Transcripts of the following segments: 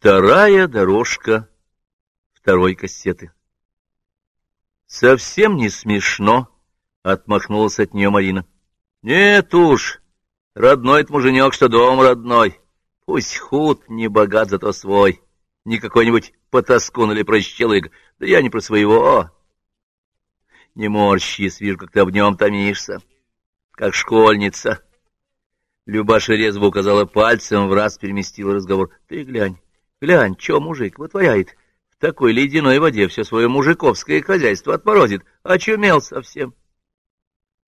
Вторая дорожка второй кассеты. Совсем не смешно, — отмахнулась от нее Марина. Нет уж, родной это муженек, что дом родной. Пусть худ, не богат, зато свой. Не какой-нибудь потаскун или прощелык. Да я не про своего. Не морщись, вижу, как ты об нем томишься. Как школьница. Любаша резво указала пальцем, в раз переместила разговор. Ты глянь. Глянь, что мужик вытворяет. В такой ледяной воде все свое мужиковское хозяйство отморозит. Очумел совсем.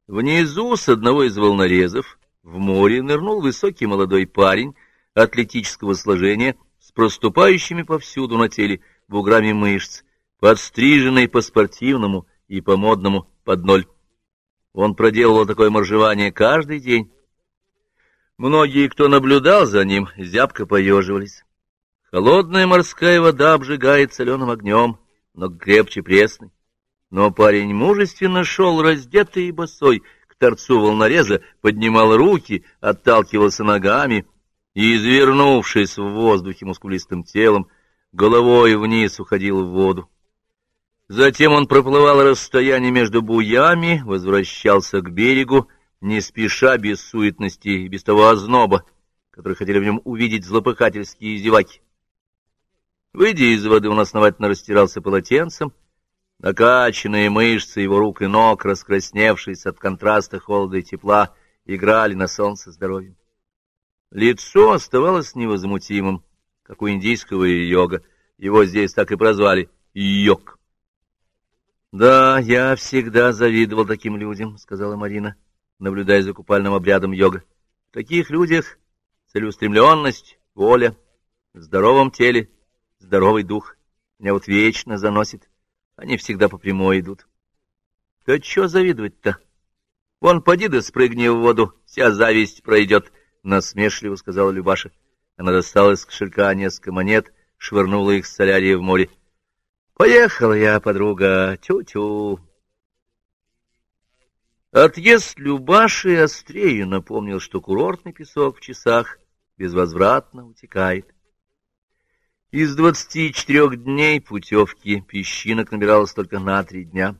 Внизу с одного из волнорезов в море нырнул высокий молодой парень атлетического сложения с проступающими повсюду на теле буграми мышц, подстриженный по-спортивному и по-модному под ноль. Он проделывал такое моржевание каждый день. Многие, кто наблюдал за ним, зябко поеживались. Холодная морская вода обжигает соленым огнем, но крепче пресной. Но парень мужественно шел, раздетый и босой, к торцу волнореза, поднимал руки, отталкивался ногами и, извернувшись в воздухе мускулистым телом, головой вниз уходил в воду. Затем он проплывал расстояние между буями, возвращался к берегу, не спеша, без суетности и без того озноба, который хотели в нем увидеть злопыхательские зеваки. Выйдя из воды, он основательно растирался полотенцем. Накачанные мышцы его рук и ног, раскрасневшись от контраста холода и тепла, играли на солнце здоровьем. Лицо оставалось невозмутимым, как у индийского йога. Его здесь так и прозвали — йог. — Да, я всегда завидовал таким людям, — сказала Марина, наблюдая за купальным обрядом йога. — В таких людях целеустремленность, воля, в здоровом теле — здоровый дух. Меня вот вечно заносит. Они всегда по прямой идут. Да чё завидовать-то? Вон, поди да спрыгни в воду, вся зависть пройдет, — насмешливо сказала Любаша. Она достала из кошелька несколько монет, швырнула их с солярии в море. — Поехала я, подруга, тю-тю. Отъезд Любаши острее напомнил, что курортный песок в часах безвозвратно утекает. Из двадцати четырех дней путевки песчинок набиралось только на три дня,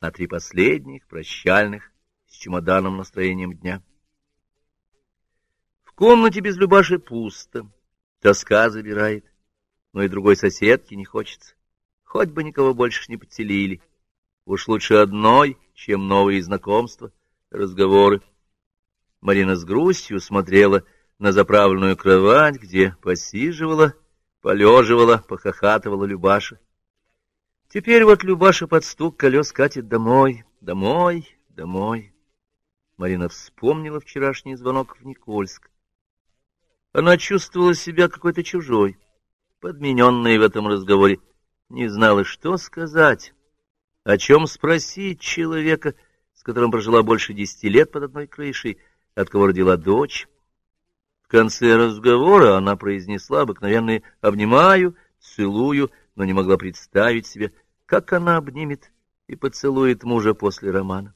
на три последних, прощальных, с чемоданом настроением дня. В комнате без Любаши пусто, тоска забирает, но и другой соседки не хочется. Хоть бы никого больше не подселили. Уж лучше одной, чем новые знакомства, разговоры. Марина с грустью смотрела на заправленную кровать, где посиживала Полеживала, похохатывала Любаша. Теперь вот Любаша под стук колес катит домой, домой, домой. Марина вспомнила вчерашний звонок в Никольск. Она чувствовала себя какой-то чужой, подмененной в этом разговоре, не знала, что сказать, о чем спросить человека, с которым прожила больше десяти лет под одной крышей, от кого родила дочь конце разговора она произнесла обыкновенные «обнимаю», «целую», но не могла представить себе, как она обнимет и поцелует мужа после романа.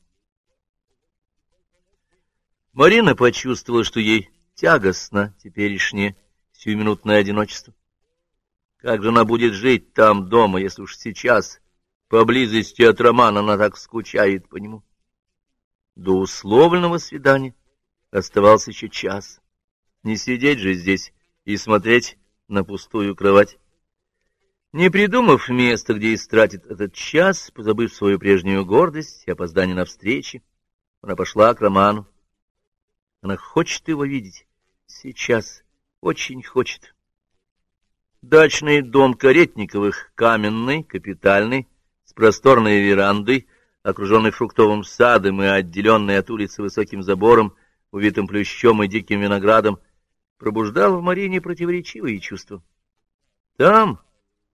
Марина почувствовала, что ей тягостно теперешнее сиюминутное одиночество. Как же она будет жить там дома, если уж сейчас, поблизости от романа, она так скучает по нему? До условленного свидания оставался еще час. Не сидеть же здесь и смотреть на пустую кровать. Не придумав места, где истратит этот час, позабыв свою прежнюю гордость и опоздание на встречи, она пошла к Роману. Она хочет его видеть. Сейчас. Очень хочет. Дачный дом Каретниковых, каменный, капитальный, с просторной верандой, окруженный фруктовым садом и отделенный от улицы высоким забором, увитым плющом и диким виноградом, пробуждал в Марине противоречивые чувства. Там,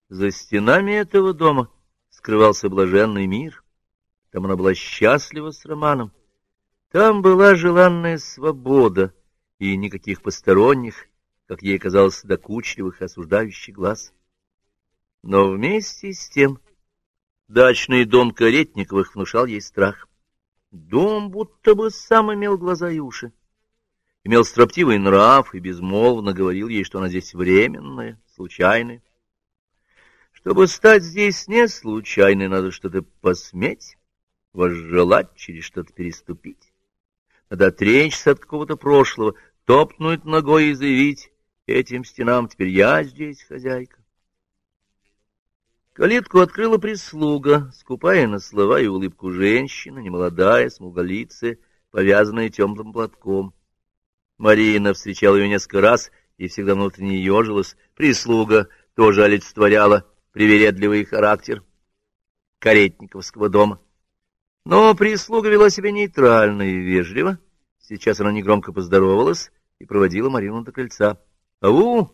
за стенами этого дома, скрывался блаженный мир. Там она была счастлива с Романом. Там была желанная свобода и никаких посторонних, как ей казалось, докучливых осуждающих глаз. Но вместе с тем дачный дом Каретниковых внушал ей страх. Дом будто бы сам имел глаза и уши имел строптивый нрав и безмолвно говорил ей, что она здесь временная, случайная. Чтобы стать здесь не случайной, надо что-то посметь, возжелать, через что-то переступить. Надо отречься от какого-то прошлого, топнуть ногой и заявить этим стенам, теперь я здесь хозяйка. Калитку открыла прислуга, скупая на слова и улыбку женщина, немолодая, смуголицая, повязанная темным платком. Марина встречала ее несколько раз и всегда внутренне ежилась. Прислуга тоже олицетворяла привередливый характер каретниковского дома. Но прислуга вела себя нейтрально и вежливо. Сейчас она негромко поздоровалась и проводила Марину до крыльца. — Ау,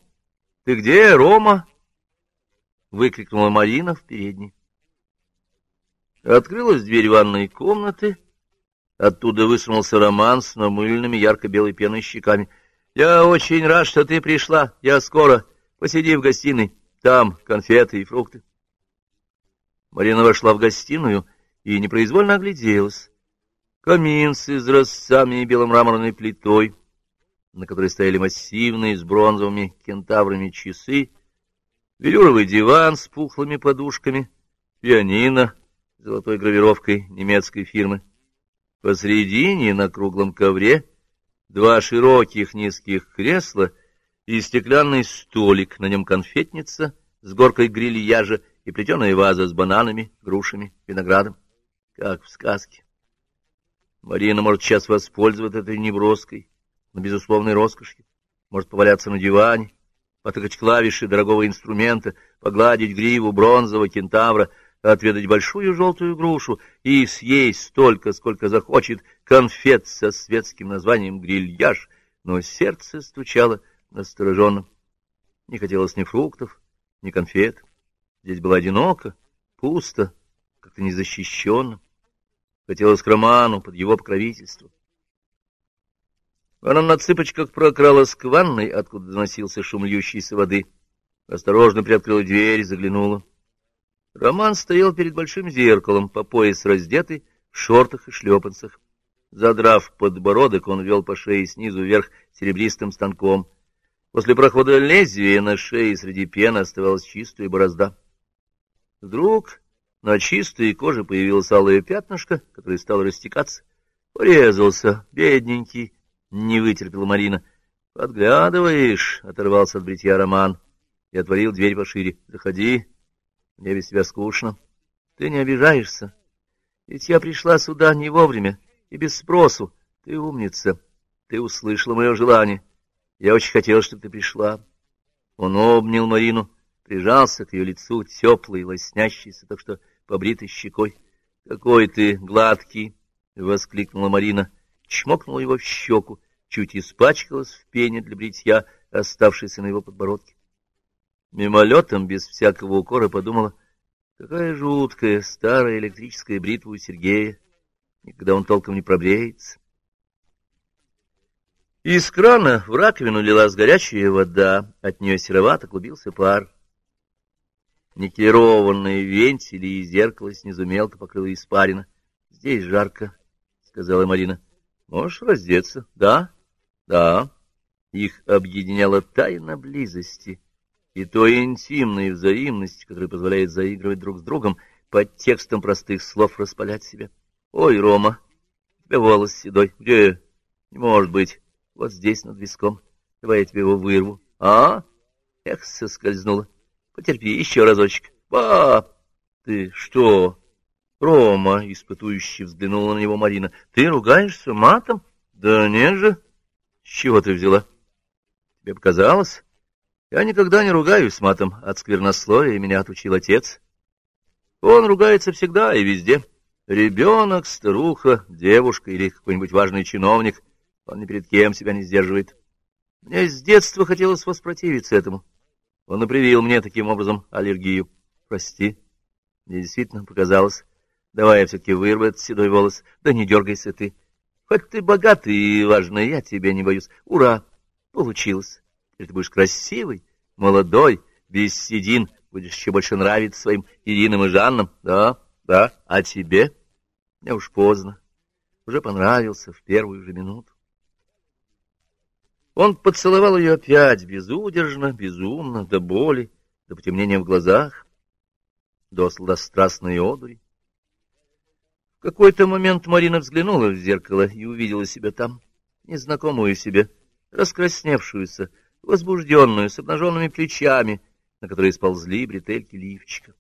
ты где, Рома? — выкрикнула Марина в передней. Открылась дверь ванной комнаты. Оттуда высунулся Роман с намыленными ярко-белой пеной щеками. — Я очень рад, что ты пришла. Я скоро. Посиди в гостиной. Там конфеты и фрукты. Марина вошла в гостиную и непроизвольно огляделась. Камин с изразцами и беломраморной плитой, на которой стояли массивные с бронзовыми кентаврами часы, велюровый диван с пухлыми подушками, пианино с золотой гравировкой немецкой фирмы. Посредине на круглом ковре два широких низких кресла и стеклянный столик, на нем конфетница с горкой грильяжа и плетеная ваза с бананами, грушами, виноградом, как в сказке. Марина может сейчас воспользоваться этой неброской, но безусловной роскошью, может поваляться на диване, потыкать клавиши дорогого инструмента, погладить гриву бронзового кентавра, отведать большую желтую грушу и съесть столько, сколько захочет, конфет со светским названием «грильяж», но сердце стучало настороженно. Не хотелось ни фруктов, ни конфет. Здесь было одиноко, пусто, как-то незащищенно. Хотелось к Роману под его покровительство. Она на цыпочках прокралась к ванной, откуда доносился шум льющейся воды. Осторожно приоткрыла дверь, заглянула. Роман стоял перед большим зеркалом, по пояс раздетый, в шортах и шлепанцах. Задрав подбородок, он вел по шее снизу вверх серебристым станком. После прохода лезвия на шее среди пены оставалась чистая борозда. Вдруг на чистой коже появилось алое пятнышко, которое стало растекаться. Порезался, бедненький, не вытерпела Марина. — Подглядываешь, — оторвался от бритья Роман и отворил дверь пошире. — Заходи, мне без тебя скучно. Ты не обижаешься. Ведь я пришла сюда не вовремя и без спросу. Ты умница, ты услышала мое желание. Я очень хотел, чтобы ты пришла. Он обнял Марину, прижался к ее лицу, теплый, лоснящийся, так что побритой щекой. — Какой ты гладкий! — воскликнула Марина чмокнула его в щеку, чуть испачкалась в пене для бритья, оставшейся на его подбородке. Мимолетом, без всякого укора, подумала, какая жуткая старая электрическая бритва у Сергея, никогда он толком не пробреется. Из крана в раковину лилась горячая вода, от нее серовато клубился пар. Никелированные вентили и зеркало снизу мелко покрыло испарина. — Здесь жарко, — сказала Марина. Можешь раздеться. Да, да. Их объединяла тайна близости и той интимной взаимности, которая позволяет заигрывать друг с другом под текстом простых слов распалять себя. Ой, Рома, у тебя волос седой. Где? Не может быть. Вот здесь, над виском. Давай я тебе его вырву. А? Эх, соскользнула. Потерпи еще разочек. Ба! Ты что? Рома, — испытующе взглянула на него Марина, — ты ругаешься матом? Да нет же. С чего ты взяла? Тебе показалось? Я никогда не ругаюсь матом от сквернословия, меня отучил отец. Он ругается всегда и везде. Ребенок, старуха, девушка или какой-нибудь важный чиновник, он ни перед кем себя не сдерживает. Мне с детства хотелось воспротивиться этому. Он и привил мне таким образом аллергию. Прости, мне действительно показалось. Давай я все-таки вырву этот седой волос. Да не дергайся ты. Хоть ты богатый и важный, я тебя не боюсь. Ура! Получилось. Теперь ты будешь красивый, молодой, без седин. Будешь еще больше нравиться своим Иринам и Жаннам. Да, да. А тебе? Мне уж поздно. Уже понравился в первую же минуту. Он поцеловал ее опять, безудержно, безумно, до боли, до потемнения в глазах, до сладострастной одури. В какой-то момент Марина взглянула в зеркало и увидела себя там, незнакомую себе, раскрасневшуюся, возбужденную, с обнаженными плечами, на которые сползли бретельки лифчика.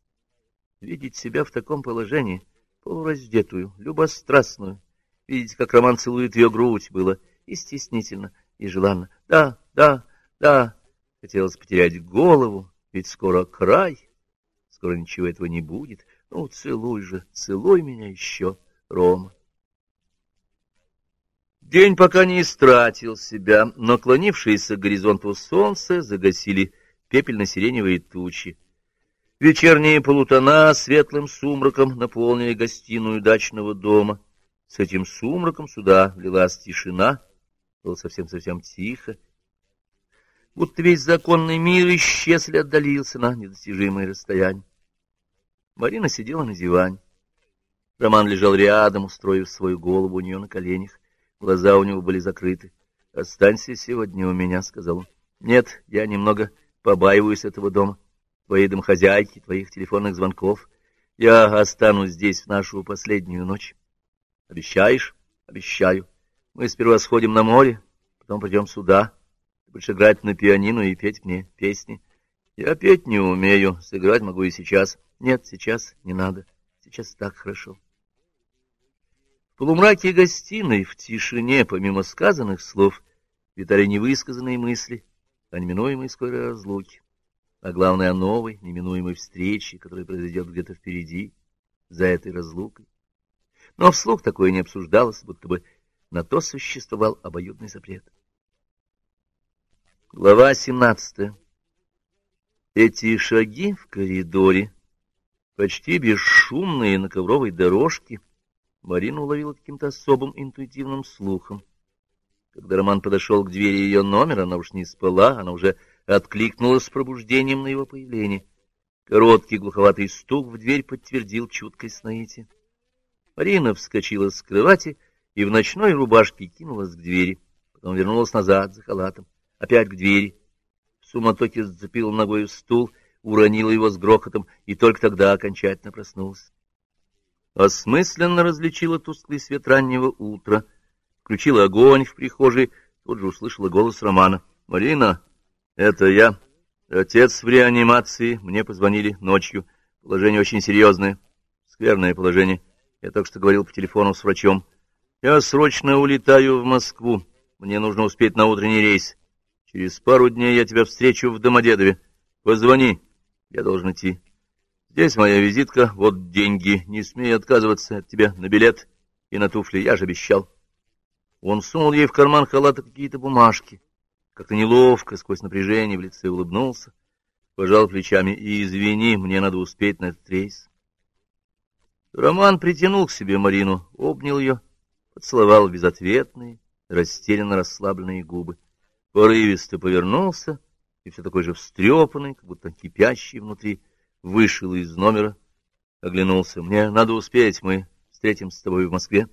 Видеть себя в таком положении, полураздетую, любострастную, видеть, как Роман целует ее грудь, было и стеснительно, и желанно. Да, да, да, хотелось потерять голову, ведь скоро край, скоро ничего этого не будет, — ну, целуй же, целуй меня еще, Рома. День пока не истратил себя, но клонившиеся к горизонту солнце загасили пепельно-сиреневые тучи. Вечерние полутона светлым сумраком наполнили гостиную дачного дома. С этим сумраком сюда влилась тишина, было совсем-совсем тихо. Будто весь законный мир исчез или отдалился на недостижимое расстояние. Марина сидела на диване. Роман лежал рядом, устроив свою голову у нее на коленях. Глаза у него были закрыты. — Останься сегодня у меня, — сказал он. — Нет, я немного побаиваюсь этого дома, твоей домохозяйки, твоих телефонных звонков. Я останусь здесь в нашу последнюю ночь. — Обещаешь? — Обещаю. Мы сперва сходим на море, потом пойдем сюда. Ты будешь играть на пианино и петь мне песни. Я петь не умею, сыграть могу и сейчас. — нет, сейчас не надо. Сейчас так хорошо. Полумраке гостиной, в тишине, помимо сказанных слов, витали невысказанные мысли о неминуемой скорой разлуке, а главное о новой, неминуемой встрече, которая произойдет где-то впереди, за этой разлукой. Но вслух такое не обсуждалось, будто бы на то существовал обоюдный запрет. Глава семнадцатая. Эти шаги в коридоре Почти бесшумные на ковровой дорожке Марина уловила каким-то особым интуитивным слухом. Когда Роман подошел к двери ее номера, она уж не спала, она уже откликнулась с пробуждением на его появление. Короткий глуховатый стук в дверь подтвердил чуткость наития. Марина вскочила с кровати и в ночной рубашке кинулась к двери. Потом вернулась назад за халатом. Опять к двери. В суматоке зацепила ногой стул — уронила его с грохотом и только тогда окончательно проснулась. Осмысленно различила тусклый свет раннего утра, включила огонь в прихожей, тут же услышала голос Романа. — Марина, это я. Отец в реанимации, мне позвонили ночью. Положение очень серьезное, скверное положение. Я только что говорил по телефону с врачом. Я срочно улетаю в Москву. Мне нужно успеть на утренний рейс. Через пару дней я тебя встречу в Домодедове. Позвони, я должен идти. Здесь моя визитка, вот деньги. Не смей отказываться от тебя на билет и на туфли, я же обещал. Он сунул ей в карман халата какие-то бумажки. Как-то неловко, сквозь напряжение в лице улыбнулся, пожал плечами. И извини, мне надо успеть на этот рейс. Роман притянул к себе Марину, обнял ее, поцеловал безответные, растерянно расслабленные губы. Порывисто повернулся и все такой же встрепанный, как будто кипящий внутри, вышел из номера, оглянулся. «Мне надо успеть, мы встретимся с тобой в Москве».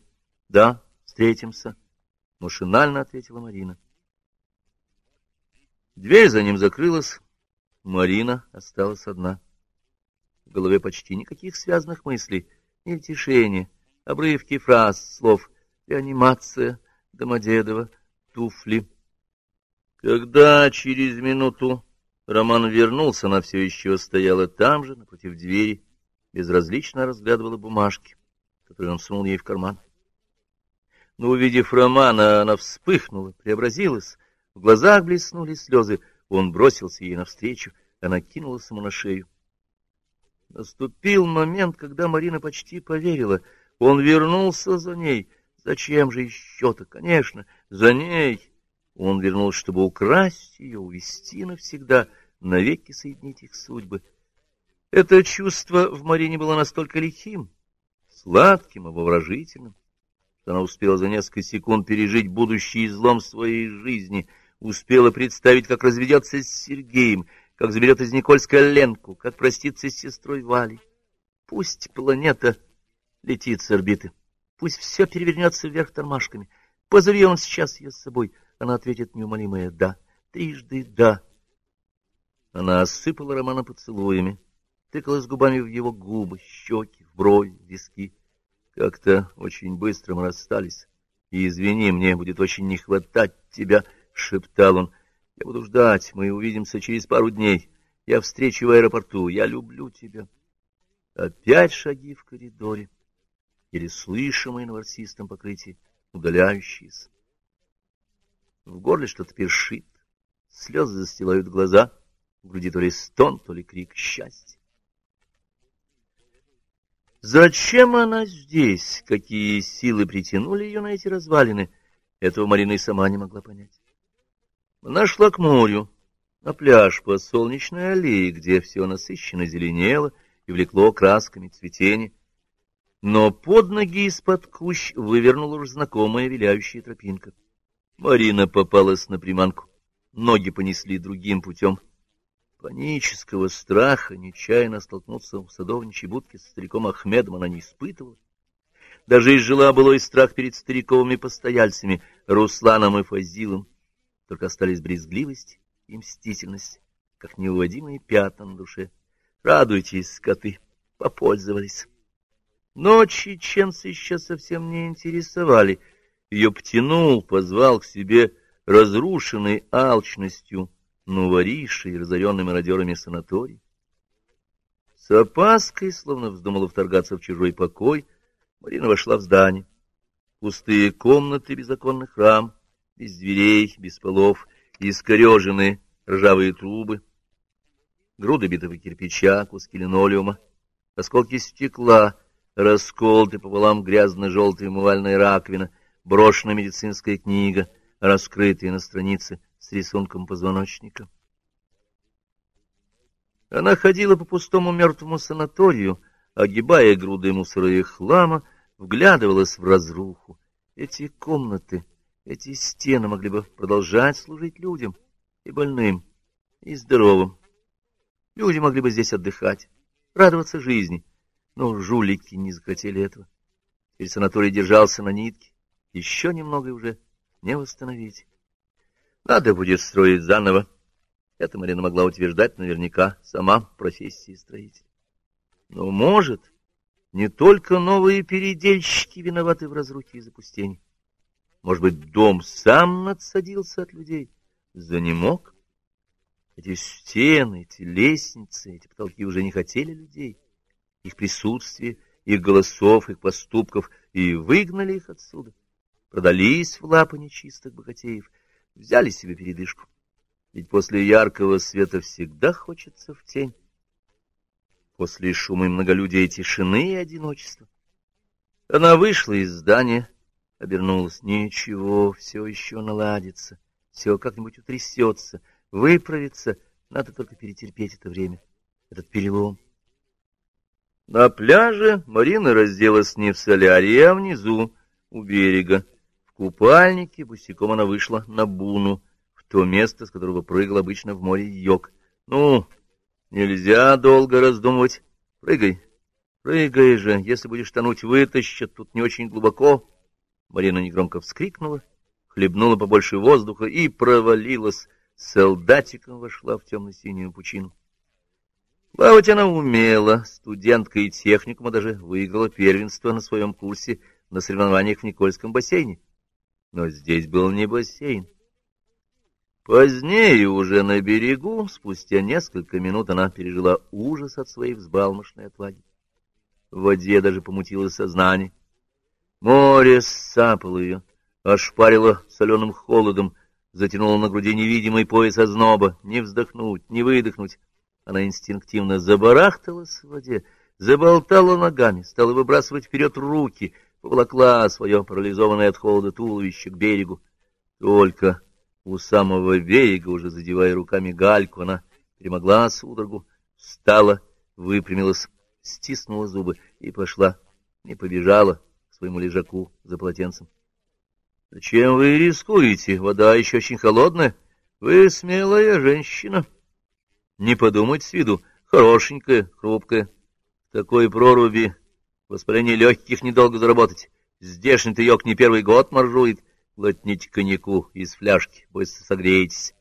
«Да, встретимся», — машинально ответила Марина. Дверь за ним закрылась, Марина осталась одна. В голове почти никаких связанных мыслей, ни утешения, обрывки фраз, слов, реанимация, Домодедово, туфли — когда через минуту Роман вернулся, она все еще стояла там же, напротив двери, безразлично разглядывала бумажки, которые он сунул ей в карман. Но, увидев Романа, она вспыхнула, преобразилась, в глазах блеснули слезы, он бросился ей навстречу, она кинулась ему на шею. Наступил момент, когда Марина почти поверила. Он вернулся за ней. Зачем же еще-то? Конечно, за ней. Он вернулся, чтобы украсть ее, увести навсегда, навеки соединить их судьбы. Это чувство в Марине было настолько лихим, сладким, обворожительным, что она успела за несколько секунд пережить будущий излом своей жизни, успела представить, как разведется с Сергеем, как заберет из Никольска Ленку, как простится с сестрой Валей. Пусть планета летит с орбиты, пусть все перевернется вверх тормашками, позови он сейчас ее с собой — она ответит неумолимое «да», трижды «да». Она осыпала Романа поцелуями, тыкалась губами в его губы, щеки, в брови, виски. Как-то очень быстро мы расстались. И извини, мне будет очень не хватать тебя, — шептал он. Я буду ждать, мы увидимся через пару дней. Я встречу в аэропорту, я люблю тебя. Опять шаги в коридоре, или слышимые на ворсистом покрытии, удаляющиеся. В горле что-то першит, слезы застилают глаза, в груди то ли стон, то ли крик счастья. Зачем она здесь? Какие силы притянули ее на эти развалины? Этого Марина и сама не могла понять. Она шла к морю, на пляж по солнечной аллее, где все насыщенно зеленело и влекло красками цветения. Но под ноги из-под кущ вывернула уже знакомая виляющая тропинка. Марина попалась на приманку. Ноги понесли другим путем. Панического страха нечаянно столкнуться в садовничьей будке с стариком Ахмедом она не испытывала. Даже изжила былой страх перед стариковыми постояльцами Русланом и Фазилом. Только остались брезгливость и мстительность, как неуводимые пятна на душе. Радуйтесь, скоты, попользовались. Но чеченцы еще совсем не интересовали. Ее птянул, позвал к себе разрушенной алчностью новоришей, разоренный мародерами санаторий. С опаской, словно вздумала вторгаться в чужой покой, Марина вошла в здание. Пустые комнаты без оконных рам, без дверей, без полов, искореженные ржавые трубы, груды битого кирпича, куски линолеума, осколки стекла, расколотый пополам грязно-желтая умывальная раковина, брошенная медицинская книга, раскрытая на странице с рисунком позвоночника. Она ходила по пустому мертвому санаторию, огибая груды мусора и хлама, вглядывалась в разруху. Эти комнаты, эти стены могли бы продолжать служить людям, и больным, и здоровым. Люди могли бы здесь отдыхать, радоваться жизни, но жулики не захотели этого. Теперь санаторий держался на нитке, еще немного и уже не восстановить. Надо будет строить заново. Это Марина могла утверждать наверняка сама в профессии строителя. Но, может, не только новые передельщики виноваты в разрухе и запустении. Может быть, дом сам надсадился от людей, занемог? Эти стены, эти лестницы, эти потолки уже не хотели людей. Их присутствие, их голосов, их поступков, и выгнали их отсюда. Продались в лапы нечистых богатеев — взяли себе передышку. Ведь после яркого света всегда хочется в тень. После шума и многолюдия тишины и одиночества. Она вышла из здания, обернулась. Ничего, все еще наладится, все как-нибудь утрясется, выправится. Надо только перетерпеть это время, этот перелом. На пляже Марина разделась не в солярии, а внизу, у берега купальнике босиком она вышла на буну, в то место, с которого прыгал обычно в море йог. Ну, нельзя долго раздумывать. Прыгай, прыгай же, если будешь тонуть, вытащат, тут не очень глубоко. Марина негромко вскрикнула, хлебнула побольше воздуха и провалилась, солдатиком вошла в темно-синюю пучину. Плавать она умела, студентка и техникума даже выиграла первенство на своем курсе на соревнованиях в Никольском бассейне но здесь был не бассейн. Позднее, уже на берегу, спустя несколько минут, она пережила ужас от своей взбалмошной отваги. В воде даже помутилось сознание. Море сапало ее, ошпарило соленым холодом, затянуло на груди невидимый пояс озноба. Не вздохнуть, не выдохнуть. Она инстинктивно забарахталась в воде, заболтала ногами, стала выбрасывать вперед руки — поволокла свое парализованное от холода туловище к берегу. Только у самого берега, уже задевая руками гальку, она перемогла судорогу, встала, выпрямилась, стиснула зубы и пошла, не побежала к своему лежаку за полотенцем. — Зачем вы рискуете? Вода еще очень холодная. Вы смелая женщина. Не подумайте с виду, хорошенькая, хрупкая. В такой проруби Воспаление легких недолго заработать. Здешний-то йог не первый год моржует. глотните коньяку из фляжки, быстро согреетесь.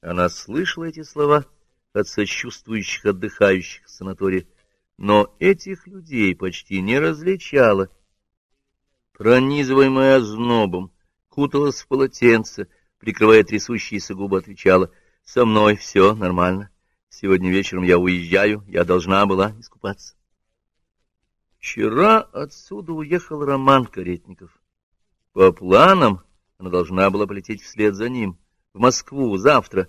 Она слышала эти слова от сочувствующих отдыхающих в санатории, но этих людей почти не различала. Пронизываемая ознобом, куталась в полотенце, прикрывая трясущиеся губы, отвечала, «Со мной все нормально. Сегодня вечером я уезжаю, я должна была искупаться». Вчера отсюда уехал Роман Каретников. По планам она должна была полететь вслед за ним, в Москву, завтра,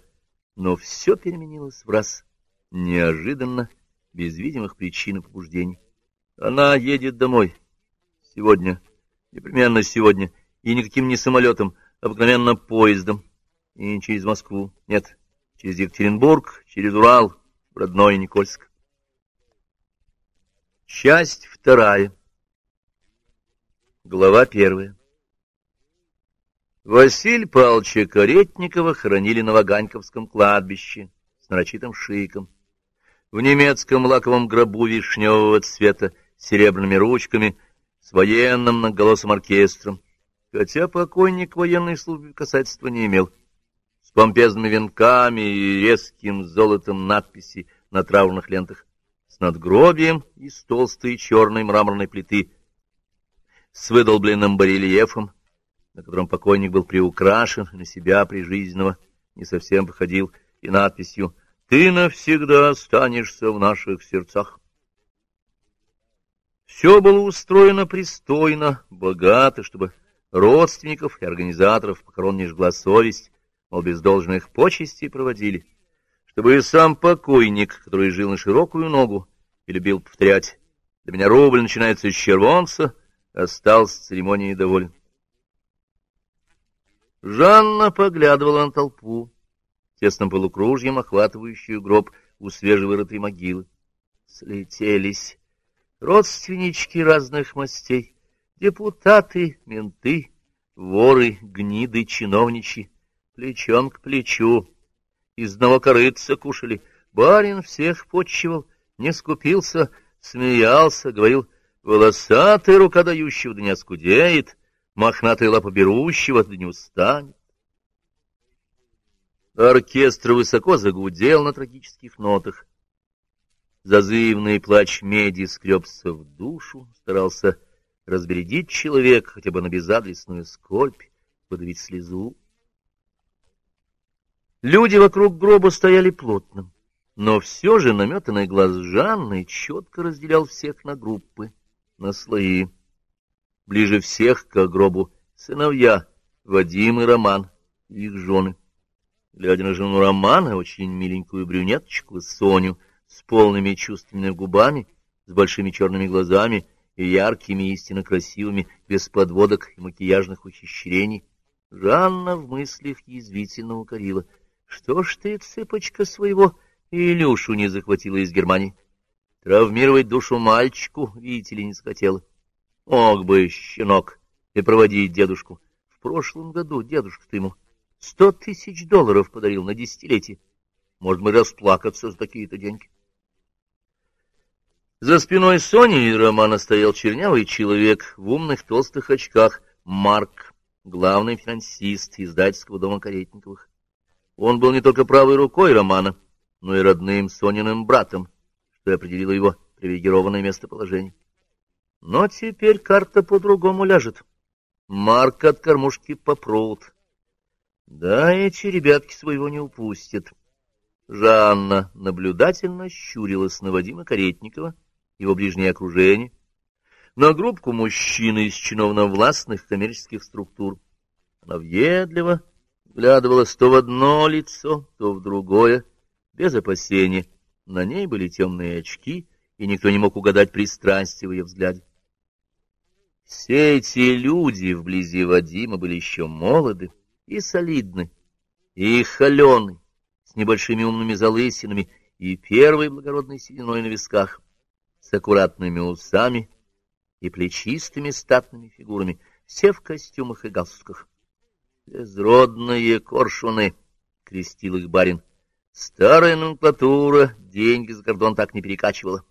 но все переменилось в раз, неожиданно, без видимых причин и побуждений. Она едет домой. Сегодня, непременно сегодня, и никаким не самолетом, а обыкновенно поездом. И через Москву, нет, через Екатеринбург, через Урал, в родной Никольск. Часть вторая. Глава первая. Василь Павловича Каретникова хоронили на Ваганьковском кладбище с нарочитым шиком. В немецком лаковом гробу вишневого цвета с серебряными ручками, с военным многоголосым оркестром, хотя покойник военной службы касательства не имел, с помпезными венками и резким золотом надписи на траурных лентах с надгробием из толстой черной мраморной плиты, с выдолбленным барельефом, на котором покойник был приукрашен, на себя прижизненного не совсем походил, и надписью «Ты навсегда останешься в наших сердцах». Все было устроено пристойно, богато, чтобы родственников и организаторов похорон не жгла совесть, мол, без должных почестей проводили чтобы и сам покойник, который жил на широкую ногу и любил повторять «Для меня рубль начинается с червонца», остался церемонией доволен. Жанна поглядывала на толпу, тесным полукружьем охватывающую гроб у свежевырытой могилы. Слетелись родственнички разных мастей, депутаты, менты, воры, гниды, чиновничьи, плечом к плечу, из одного корыца кушали. Барин всех почивал, не скупился, смеялся, говорил, волосатый рука да не оскудеет, мохнатый лапа берущего да не устанет. Оркестр высоко загудел на трагических нотах. Зазывный плач меди скребся в душу, старался разбередить человека хотя бы на безадресную скорбь, подавить слезу. Люди вокруг гроба стояли плотно, но все же наметанный глаз Жанны четко разделял всех на группы, на слои. Ближе всех к гробу сыновья Вадим и Роман, их жены. Глядя на жену Романа, очень миленькую брюнеточку, Соню, с полными чувственными губами, с большими черными глазами и яркими, истинно красивыми, без подводок и макияжных ухищрений, Жанна в мыслях язвительно укорила — что ж ты, цыпочка, своего Илюшу не захватила из Германии? Травмировать душу мальчику, видите ли, не захотела. Мог бы, щенок, и проводить дедушку. В прошлом году дедушка ты ему сто тысяч долларов подарил на десятилетие. Может, мы расплакаться за такие-то деньги. За спиной Сони и Романа стоял чернявый человек в умных толстых очках, Марк, главный финансист издательского дома Каретниковых. Он был не только правой рукой Романа, но и родным Сониным братом, что определило его привилегированное местоположение. Но теперь карта по-другому ляжет. Марк от кормушки попрут. Да, эти ребятки своего не упустят. Жанна наблюдательно щурилась на Вадима Каретникова, его ближнее окружение, на группку мужчин из чиновно-властных коммерческих структур. Она въедливо вглядывалась то в одно лицо, то в другое, без опасения. На ней были темные очки, и никто не мог угадать пристрастие в ее взгляде. Все эти люди вблизи Вадима были еще молоды и солидны, и холены, с небольшими умными залысинами и первой благородной сединой на висках, с аккуратными усами и плечистыми статными фигурами, все в костюмах и галстуках. Безродные коршуны, — крестил их барин. Старая номенклатура деньги за кордон так не перекачивала.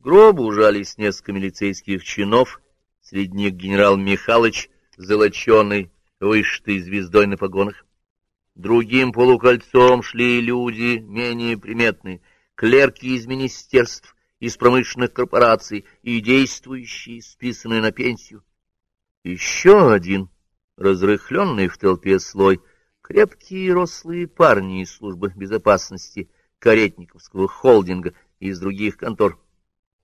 Гробу ужались несколько милицейских чинов, среди них генерал Михалыч золоченой, вышитой звездой на погонах. Другим полукольцом шли люди менее приметные, клерки из министерств, из промышленных корпораций и действующие, списанные на пенсию. Еще один, разрыхленный в толпе слой, крепкие рослые парни из службы безопасности Каретниковского холдинга и из других контор.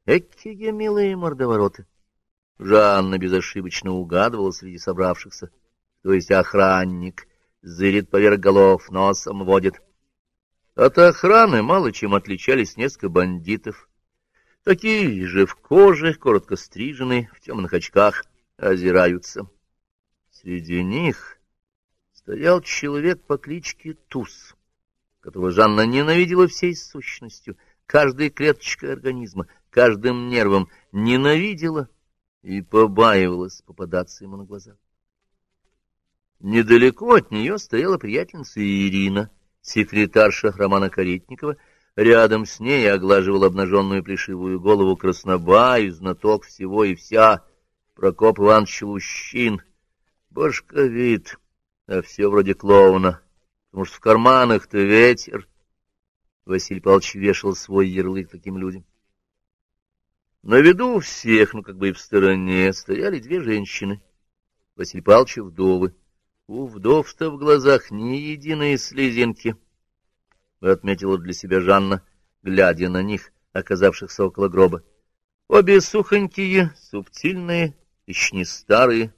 Экие милые мордовороты! Жанна безошибочно угадывала среди собравшихся, то есть охранник, зырит поверх голов, носом водит. От охраны мало чем отличались несколько бандитов. Такие же в коже, коротко стриженные, в темных очках, озираются. Среди них стоял человек по кличке Туз, которого Жанна ненавидела всей сущностью, каждой клеточкой организма, каждым нервом, ненавидела и побаивалась попадаться ему на глаза. Недалеко от нее стояла приятельница Ирина, секретарша Романа Каретникова, рядом с ней оглаживал обнаженную плешивую голову краснобай, знаток всего и вся, Прокоп Иванович Лущин, башковит, а все вроде клоуна, потому что в карманах-то ветер. Василий Павлович вешал свой ярлык таким людям. На виду у всех, ну как бы и в стороне, стояли две женщины. Василий Павлович вдовы. У вдов-то в глазах ни единой слезинки. Отметила для себя Жанна, глядя на них, оказавшихся около гроба. Обе сухонькие, субтильные, еще не старые,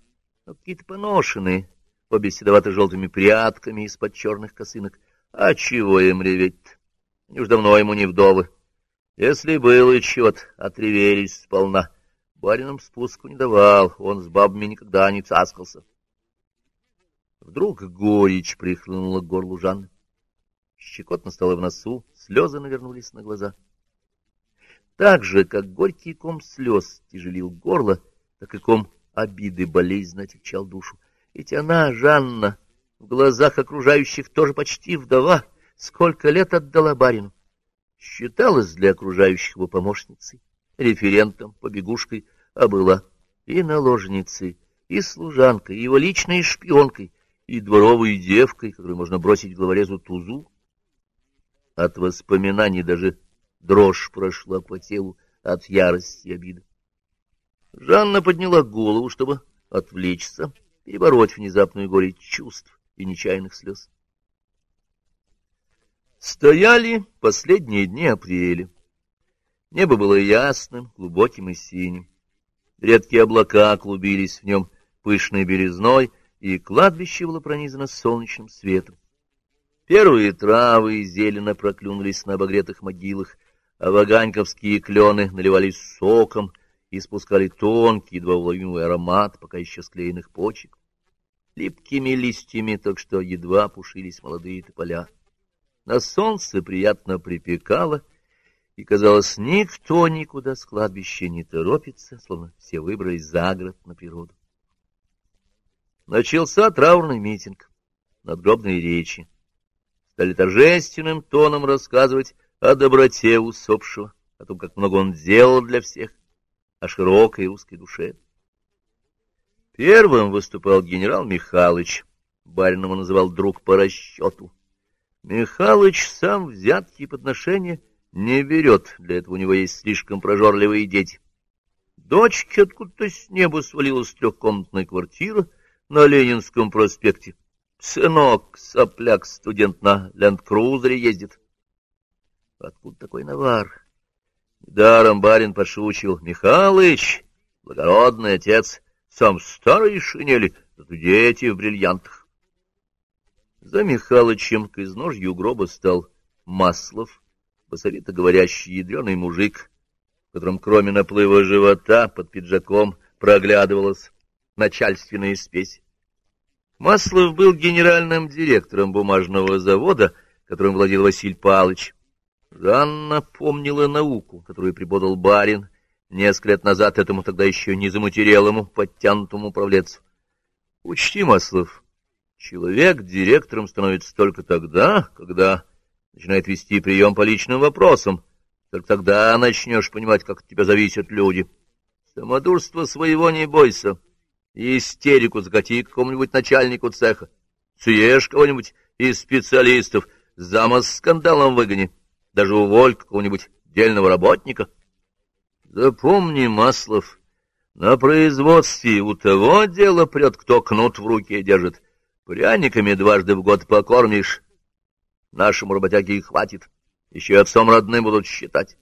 но какие-то поношенные, обе седовато-желтыми прядками из-под черных косынок. А чего им реветь-то? Они уж давно ему не вдовы. Если был и чет, отревелись сполна. Баринам спуску не давал, он с бабами никогда не цаскался. Вдруг горечь прихлынула к горлу Жанны. Щекотно стало в носу, слезы навернулись на глаза. Так же, как горький ком слез тяжелил горло, так и ком обиды болезненно отягчал душу. Ведь она, Жанна, в глазах окружающих тоже почти вдова, сколько лет отдала барину. Считалась для окружающих его помощницей, референтом, побегушкой, а была и наложницей, и служанкой, и его личной шпионкой, и дворовой девкой, которую можно бросить главорезу тузу. От воспоминаний даже дрожь прошла по телу от ярости и обиды. Жанна подняла голову, чтобы отвлечься, перебороть внезапную горе чувств и нечаянных слез. Стояли последние дни апреля. Небо было ясным, глубоким и синим. Редкие облака клубились в нем пышной березной, и кладбище было пронизано солнечным светом. Первые травы зелено проклюнулись на обогретых могилах, а ваганьковские клены наливались соком и спускали тонкий, едва уловимый аромат пока еще склеенных почек. Липкими листьями, так что едва пушились молодые тополя. На солнце приятно припекало, и, казалось, никто никуда с кладбища не торопится, словно все выбрались за город на природу. Начался траурный митинг, надгробные речи. Стали торжественным тоном рассказывать о доброте усопшего, о том, как много он делал для всех, о широкой русской душе. Первым выступал генерал Михалыч, барин его называл друг по расчету. Михалыч сам взятки и подношения не берет, для этого у него есть слишком прожорливые дети. Дочке откуда-то с неба свалилась трехкомнатная квартира на Ленинском проспекте. Сынок, сопляк, студент на ленд-крузере ездит. Откуда такой навар? Даром барин пошучил. Михалыч, благородный отец, сам старый шинели, зато дети в бриллиантах. За Михалычем к изножью гроба стал Маслов, посовито говорящий ядреный мужик, в котором кроме наплыва живота под пиджаком проглядывалась начальственная спесь. Маслов был генеральным директором бумажного завода, которым владел Василий Палыч. Жанна помнила науку, которую преподал барин несколько лет назад этому тогда еще не заматерелому, подтянутому управленцу. Учти, Маслов, Человек директором становится только тогда, когда начинает вести прием по личным вопросам. Только тогда начнешь понимать, как от тебя зависят люди. Самодурство своего не бойся. Истерику закати какому-нибудь начальнику цеха. Съешь кого-нибудь из специалистов, зама с скандалом выгони. Даже уволь какого-нибудь дельного работника. Запомни, Маслов, на производстве у того дело прет, кто кнут в руке держит. Пряниками дважды в год покормишь. Нашему работяге и хватит. Еще и отцом родным будут считать.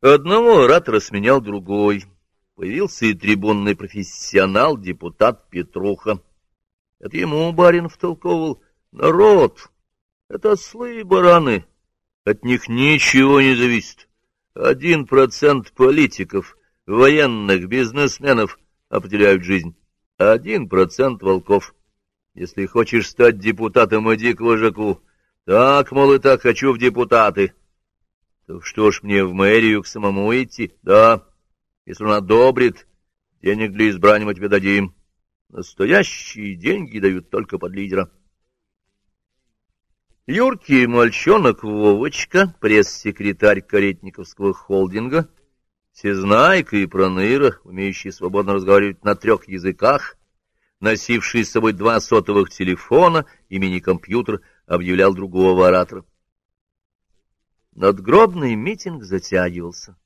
Одного оратора сменял другой. Появился и трибунный профессионал, депутат Петруха. Это ему барин втолковывал. Народ, это ослы и бараны. От них ничего не зависит. Один процент политиков, военных, бизнесменов определяют жизнь. Один процент волков. Если хочешь стать депутатом, иди к вожаку. Так, мол, и так хочу в депутаты. Так что ж мне в мэрию к самому идти? Да, если он одобрит, денег для избрания мы тебе дадим. Настоящие деньги дают только под лидера. Юркий мальчонок Вовочка, пресс-секретарь Каретниковского холдинга, всезнайка и проныра, умеющий свободно разговаривать на трех языках, носивший с собой два сотовых телефона и мини-компьютер, объявлял другого оратора. Надгробный митинг затягивался.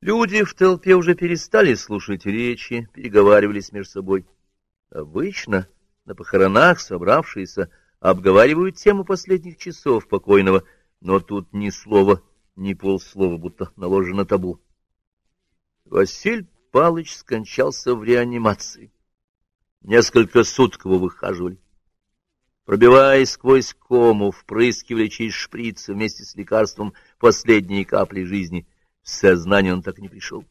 Люди в толпе уже перестали слушать речи, переговаривались между собой. Обычно на похоронах собравшиеся обговаривают тему последних часов покойного, но тут ни слова, ни полслова, будто наложено табу. Василь Палыч скончался в реанимации. Несколько суток его выхаживали. Пробиваясь сквозь кому, впрыскивали через шприц вместе с лекарством последние капли жизни. В сознание он так и не пришел.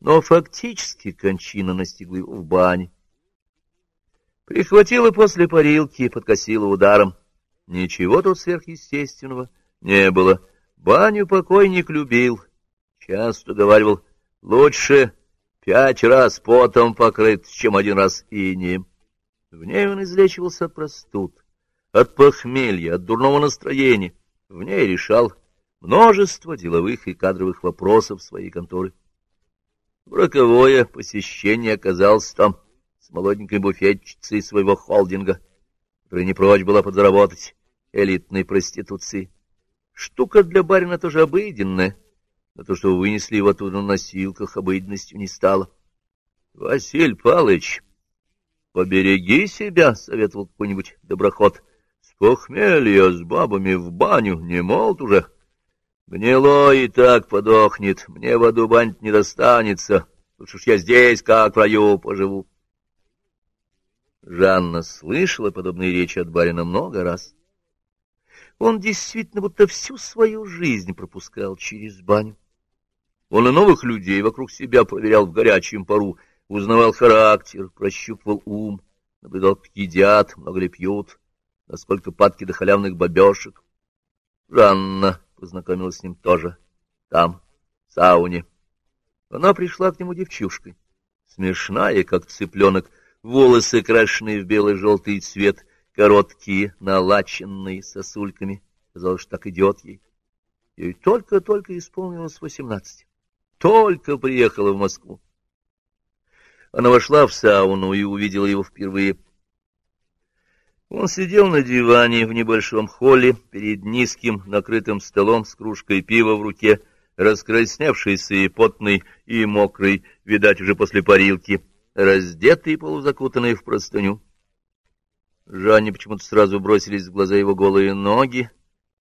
Но фактически кончина настигла его в бане. Прихватила после парилки и подкосила ударом. Ничего тут сверхъестественного не было. Баню покойник любил. Часто говаривал, лучше пять раз потом покрыт, чем один раз инеем. В ней он излечивался от простуд, от похмелья, от дурного настроения. В ней решал множество деловых и кадровых вопросов своей конторы. Роковое посещение оказалось там с молоденькой буфетчицей своего холдинга, которая не прочь была подзаработать элитной проституции. Штука для барина тоже обыденная, но то, что вынесли его оттуда на носилках, обыденностью не стало. — Василь Палыч, Побереги себя, — советовал какой-нибудь доброход. С похмелья, с бабами в баню, не молод уже. Гнило и так подохнет, мне в аду бань не достанется. Лучше уж я здесь, как в раю, поживу. Жанна слышала подобные речи от барина много раз. Он действительно будто всю свою жизнь пропускал через баню. Он и новых людей вокруг себя проверял в горячем пару, узнавал характер, прощупывал ум, наблюдал, как едят, много ли пьют, насколько падки до халявных бабешек. Жанна познакомилась с ним тоже там, в сауне. Она пришла к нему девчушкой, смешная, как цыпленок, волосы крашеные в белый-желтый цвет, короткие, налаченные сосульками. Казалось, что так идет ей. Ей только-только исполнилось восемнадцать. Только приехала в Москву. Она вошла в сауну и увидела его впервые. Он сидел на диване в небольшом холле перед низким накрытым столом с кружкой пива в руке, раскрасневшийся и потный, и мокрый, видать, уже после парилки, раздетый и полузакутанный в простыню. Жанне почему-то сразу бросились в глаза его голые ноги,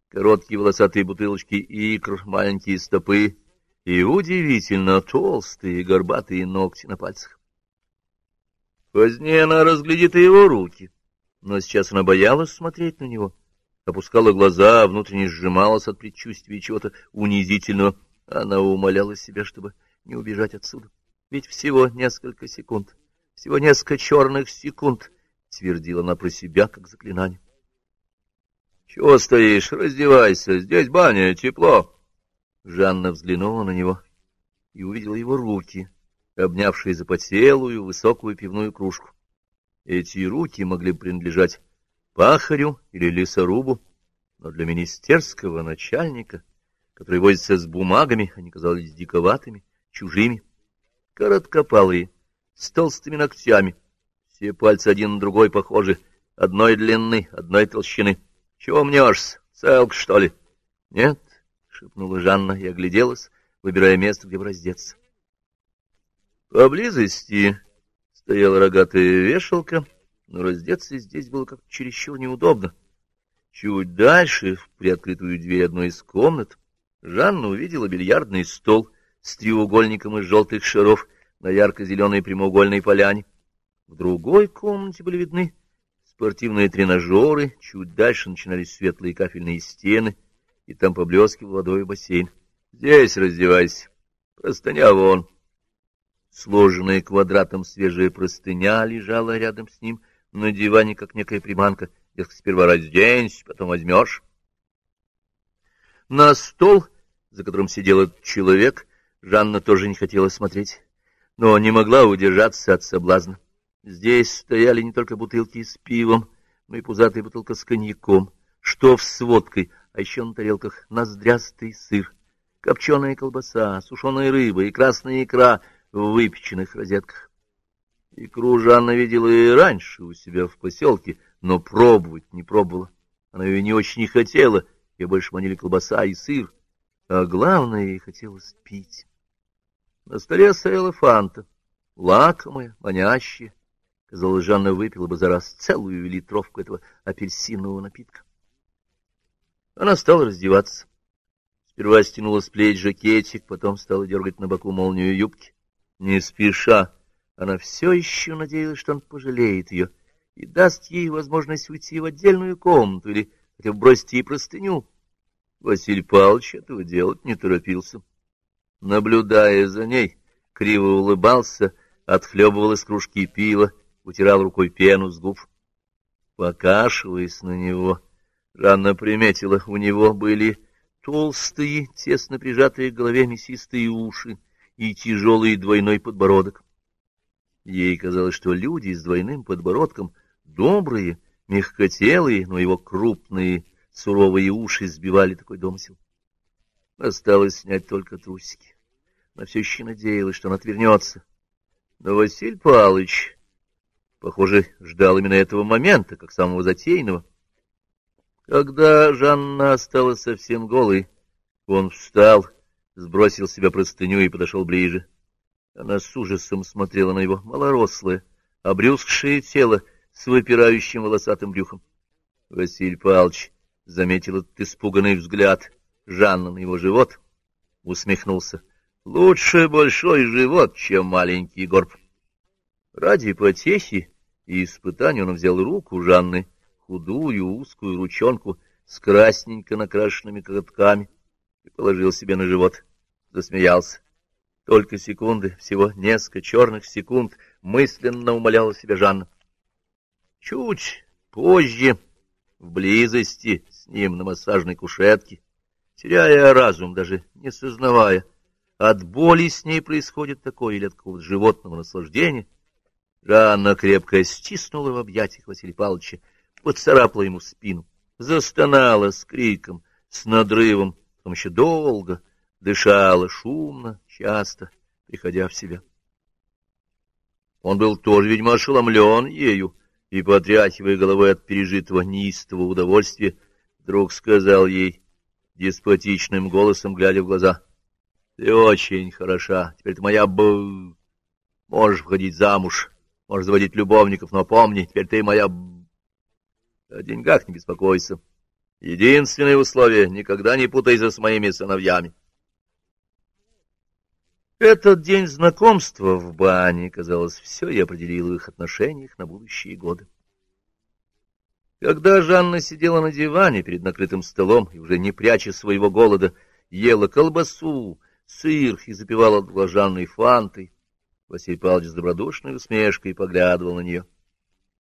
короткие волосатые бутылочки икр, маленькие стопы и удивительно толстые горбатые ногти на пальцах. Позднее она разглядит и его руки, но сейчас она боялась смотреть на него, опускала глаза, внутренне сжималась от предчувствия чего-то унизительного. Она умоляла себя, чтобы не убежать отсюда. Ведь всего несколько секунд, всего несколько черных секунд, — твердила она про себя, как заклинание. — Чего стоишь? Раздевайся, здесь баня, тепло. Жанна взглянула на него и увидела его руки — обнявшие запотелую высокую пивную кружку. Эти руки могли принадлежать пахарю или лесорубу, но для министерского начальника, который возится с бумагами, они казались диковатыми, чужими. Короткопалые, с толстыми ногтями. Все пальцы один на другой похожи, одной длины, одной толщины. Чего мнешься, целк, что ли? Нет, — шепнула Жанна и огляделась, выбирая место, где бы раздеться. Поблизости стояла рогатая вешалка, но раздеться здесь было как-то чересчур неудобно. Чуть дальше, в приоткрытую дверь одной из комнат, Жанна увидела бильярдный стол с треугольником из желтых шаров на ярко-зеленой прямоугольной поляне. В другой комнате были видны спортивные тренажеры, чуть дальше начинались светлые кафельные стены, и там поблескивал водой бассейн. Здесь раздевайся, простыня вон. Сложенная квадратом свежая простыня лежала рядом с ним на диване, как некая приманка. Дескать, сперва разденься, потом возьмешь. На стол, за которым сидел этот человек, Жанна тоже не хотела смотреть, но не могла удержаться от соблазна. Здесь стояли не только бутылки с пивом, но и пузатая бутылка с коньяком, что с водкой, а еще на тарелках ноздрястый сыр, копченая колбаса, сушеная рыба и красная икра в выпеченных розетках. Икру Жанна видела и раньше у себя в поселке, но пробовать не пробовала. Она ее не очень не хотела, ее больше манили колбаса и сыр, а главное, ей хотелось пить. На столе стояла фанта, лакомая, манящая, Казалось, Жанна выпила бы за раз целую литровку этого апельсинового напитка. Она стала раздеваться. Сперва стянула с плеч жакетик, потом стала дергать на боку молнию юбки. Не спеша, она все еще надеялась, что он пожалеет ее и даст ей возможность уйти в отдельную комнату или хотя бы бросить ей простыню. Василий Павлович этого делать не торопился. Наблюдая за ней, криво улыбался, отхлебывал из кружки пива, утирал рукой пену с губ. Покашиваясь на него, Жанна приметила, у него были толстые, тесно прижатые к голове мясистые уши и тяжелый двойной подбородок. Ей казалось, что люди с двойным подбородком добрые, мягкотелые, но его крупные, суровые уши сбивали такой домысел. Осталось снять только трусики. Она все еще надеялась, что он отвернется. Но Василий Павлович Похоже, ждал именно этого момента, как самого затейного. Когда Жанна осталась совсем голой, он встал, сбросил с себя простыню и подошел ближе. Она с ужасом смотрела на его малорослое, обрюзгшее тело с выпирающим волосатым брюхом. Василий Павлович заметил этот испуганный взгляд Жанна на его живот, усмехнулся. Лучше большой живот, чем маленький горб. Ради потехи и испытания он взял руку Жанны, худую узкую ручонку с красненько накрашенными коготками, и положил себе на живот. Засмеялся. Только секунды, всего несколько черных секунд, мысленно умоляла себя Жанна. Чуть позже, в близости с ним на массажной кушетке, теряя разум, даже не сознавая, от боли с ней происходит такое или от какого-то животного наслаждения, Жанна крепко стиснула в объятиях Василия Павловича, поцарапала ему спину, застонала с криком, с надрывом, потом еще долго дышала шумно, часто, приходя в себя. Он был тоже, видимо, ошеломлен ею, и, потряхивая головой от пережитого неистого удовольствия, вдруг сказал ей деспотичным голосом, глядя в глаза, — Ты очень хороша, теперь ты моя б... Можешь входить замуж. Можешь заводить любовников, но помни, теперь ты моя... О деньгах не беспокойся. Единственное условие — никогда не путайся с моими сыновьями. Этот день знакомства в бане, казалось, все и определил их отношениях на будущие годы. Когда Жанна сидела на диване перед накрытым столом и, уже не пряча своего голода, ела колбасу, сыр и запивала блажанной фантой, Василий Павлович с добродушной усмешкой поглядывал на нее.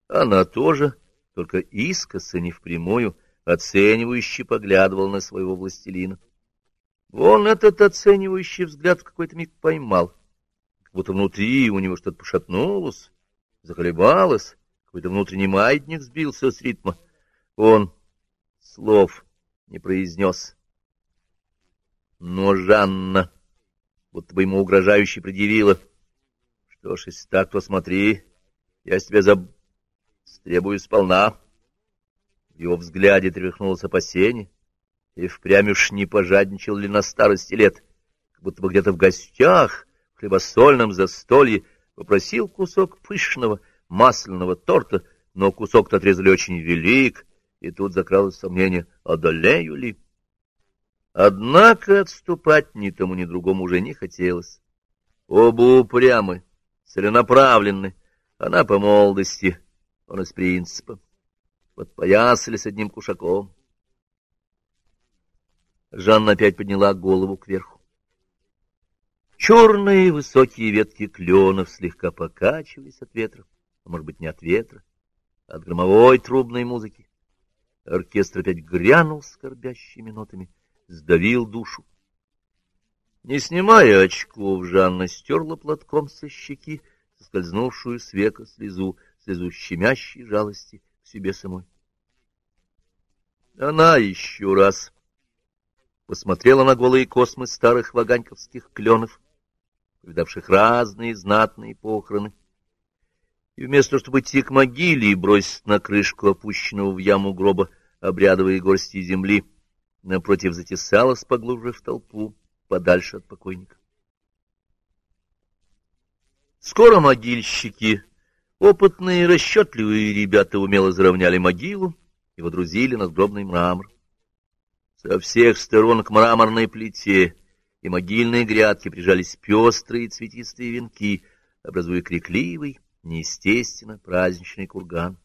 Она тоже, только искоса, не впрямую, оценивающе поглядывал на своего властелина. Вон этот оценивающий взгляд в какой-то миг поймал, как будто внутри у него что-то пошатнулось, заколебалось, какой-то внутренний маятник сбился с ритма. Он слов не произнес. Но Жанна, будто бы ему угрожающе предъявила — Что ж, если так, то смотри, я с тебя заб... требую сполна. В его взгляде тряхнулось опасение, и впрямь уж не пожадничал ли на старости лет, как будто бы где-то в гостях, в хлебосольном застолье, попросил кусок пышного масляного торта, но кусок-то отрезали очень велик, и тут закралось сомнение, одолею ли. Однако отступать ни тому, ни другому уже не хотелось. Оба упрямы, целенаправленны. Она по молодости, он из принципа. Подпоясали с одним кушаком. Жанна опять подняла голову кверху. Черные высокие ветки кленов слегка покачивались от ветра, а может быть не от ветра, а от громовой трубной музыки. Оркестр опять грянул скорбящими нотами — сдавил душу. Не снимая очков, Жанна стерла платком со щеки соскользнувшую с века слезу, слезу щемящей жалости к себе самой. Она еще раз посмотрела на голые космы старых ваганьковских кленов, повидавших разные знатные похороны, и вместо чтобы идти к могиле и бросить на крышку опущенного в яму гроба обрядовые горсти земли, напротив затесалась поглубже в толпу, подальше от покойника. Скоро могильщики, опытные расчетливые ребята, умело заровняли могилу и водрузили надгробный мрамор. Со всех сторон к мраморной плите и могильные грядки прижались пестрые цветистые венки, образуя крикливый, неестественно праздничный курган.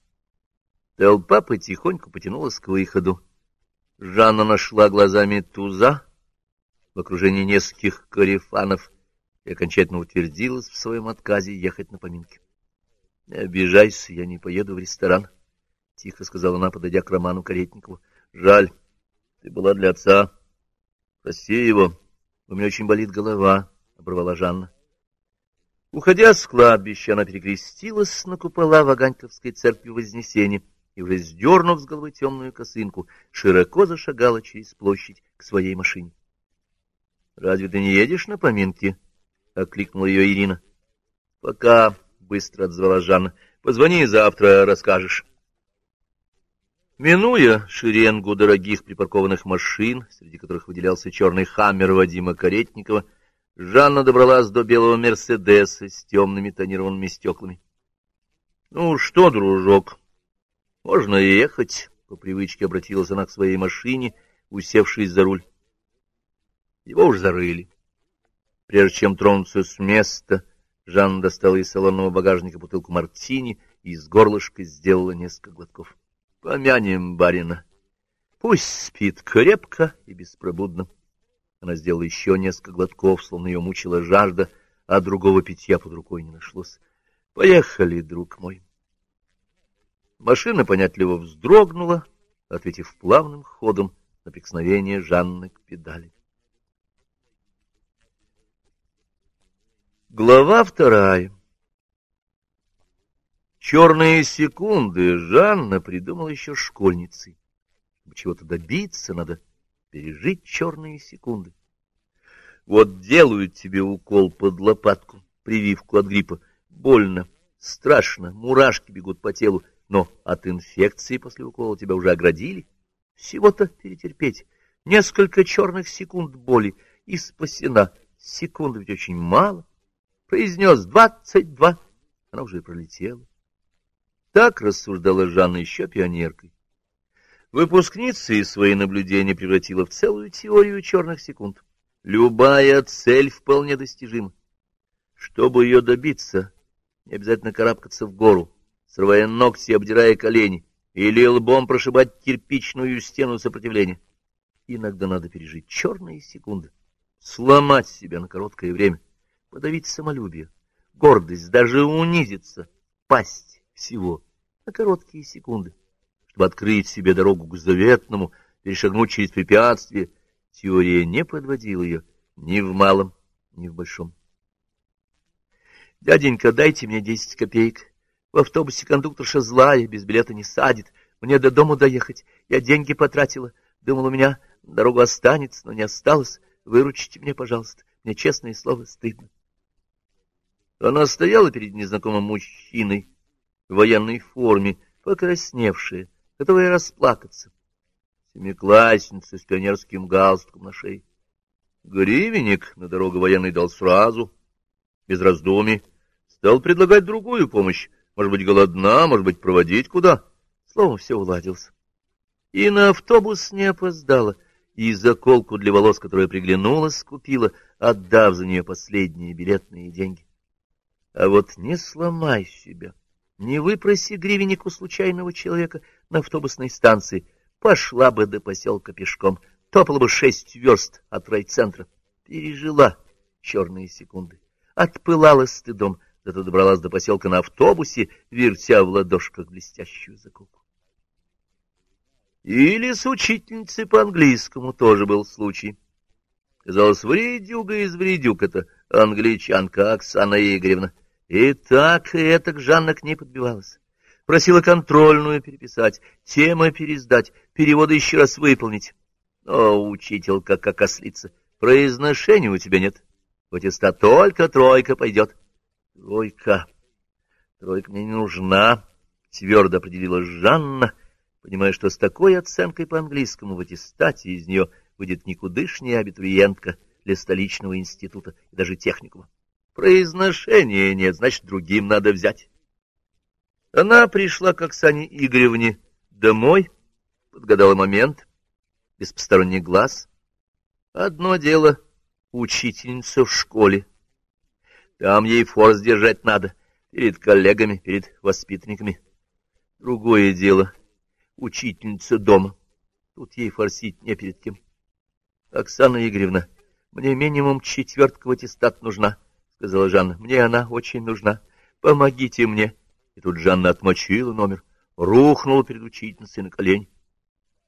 Толпа потихоньку потянулась к выходу, Жанна нашла глазами туза в окружении нескольких карифанов и окончательно утвердилась в своем отказе ехать на поминки. — Не обижайся, я не поеду в ресторан, — тихо сказала она, подойдя к Роману Каретникову. — Жаль, ты была для отца. Прости его, у меня очень болит голова, — оборвала Жанна. Уходя с кладбища, она перекрестилась на купола Ваганьковской церкви Вознесения и, уже сдернув с головы темную косынку, широко зашагала через площадь к своей машине. — Разве ты не едешь на поминки? — окликнула ее Ирина. — Пока, — быстро отзвала Жанна, — позвони завтра, расскажешь. Минуя шеренгу дорогих припаркованных машин, среди которых выделялся черный хаммер Вадима Каретникова, Жанна добралась до белого Мерседеса с темными тонированными стеклами. — Ну что, дружок, — Можно ехать, — по привычке обратилась она к своей машине, усевшись за руль. Его уж зарыли. Прежде чем тронуться с места, Жанна достала из салонного багажника бутылку мартини и из горлышка сделала несколько глотков. — Помянем барина. Пусть спит крепко и беспробудно. Она сделала еще несколько глотков, словно ее мучила жажда, а другого питья под рукой не нашлось. — Поехали, друг мой. Машина понятливо вздрогнула, ответив плавным ходом на прикосновение Жанны к педали. Глава вторая Черные секунды Жанна придумала еще школьницей. Чего-то добиться, надо пережить черные секунды. Вот делают тебе укол под лопатку, прививку от гриппа. Больно, страшно, мурашки бегут по телу, но от инфекции после укола тебя уже оградили. Всего-то перетерпеть. Несколько черных секунд боли и спасена. Секунды ведь очень мало. Произнес двадцать два. Она уже пролетела. Так рассуждала Жанна еще пионеркой. Выпускница из свои наблюдения превратила в целую теорию черных секунд. Любая цель вполне достижима. Чтобы ее добиться, не обязательно карабкаться в гору, срывая ногти, обдирая колени, или лбом прошибать кирпичную стену сопротивления. Иногда надо пережить черные секунды, сломать себя на короткое время, подавить самолюбие, гордость, даже унизиться, пасть всего на короткие секунды, чтобы открыть себе дорогу к заветному, перешагнуть через препятствия. Теория не подводила ее ни в малом, ни в большом. «Дяденька, дайте мне десять копеек», в автобусе кондукторша злая, без билета не садит. Мне до дому доехать. Я деньги потратила. Думал, у меня дорога останется, но не осталось. Выручите мне, пожалуйста. Мне, честное слово, стыдно. Она стояла перед незнакомым мужчиной в военной форме, покрасневшая, готовая расплакаться. Семиклассница с пионерским галстуком на шее. Гривенник на дорогу военный дал сразу, без раздумий. Стал предлагать другую помощь. Может быть, голодна, может быть, проводить куда. Словом, все уладилось. И на автобус не опоздала, и заколку для волос, которая приглянулась, купила, отдав за нее последние билетные деньги. А вот не сломай себя, не выпроси гривенник у случайного человека на автобусной станции, пошла бы до поселка пешком, топала бы шесть верст от райцентра, пережила черные секунды, отпылала стыдом, зато добралась до поселка на автобусе, вертя в ладошках блестящую заколку. Или с учительницей по английскому тоже был случай. Казалось, вредюга из вредюк это англичанка Оксана Игоревна. И так, и это Жанна к ней подбивалась. Просила контрольную переписать, темы пересдать, переводы еще раз выполнить. О, учителька, как ослица, произношения у тебя нет. В аттестат только тройка пойдет. Тройка. Тройка мне не нужна, твердо определила Жанна, понимая, что с такой оценкой по английскому в аттестате из нее выйдет никудышняя абитуриентка для столичного института и даже техникума. Произношения нет, значит, другим надо взять. Она пришла к Оксане Игоревне домой, подгадала момент, без посторонних глаз. Одно дело — учительница в школе. Там ей форс держать надо, перед коллегами, перед воспитанниками. Другое дело — учительница дома. Тут ей форсить не перед кем. Оксана Игоревна, мне минимум четвертка в аттестат нужна, — сказала Жанна. Мне она очень нужна. Помогите мне. И тут Жанна отмочила номер, рухнула перед учительницей на колени.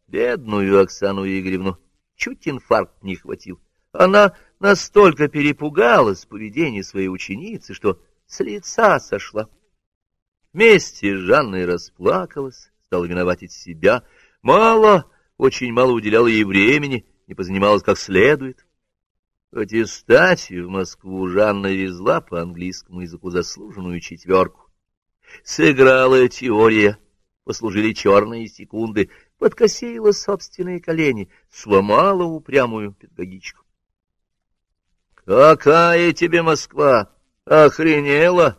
Бедную Оксану Игоревну чуть инфаркт не хватил. Она настолько перепугалась поведения своей ученицы, что с лица сошла. Вместе с Жанной расплакалась, стала виноватить себя. Мало, очень мало уделяла ей времени, не позанималась как следует. В аттестате в Москву Жанна везла по английскому языку заслуженную четверку. Сыграла теория, послужили черные секунды, подкосила собственные колени, сломала упрямую педагогичку. — Какая тебе Москва? Охренела?